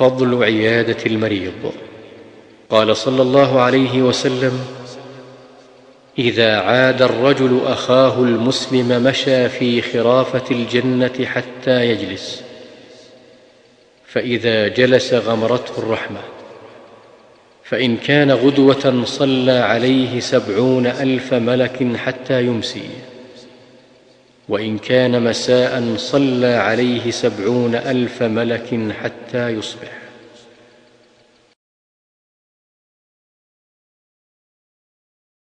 فضل عيادة المريض. قال صلى الله عليه وسلم إذا عاد الرجل أخاه المسلم مشى في خرافة الجنة حتى يجلس فإذا جلس غمرته الرحمة. فإن كان غدوة صلى عليه سبعون ألف ملك حتى يمسي. وإن كان مساء صلى عليه سبعون ألف ملك حتى يصبح.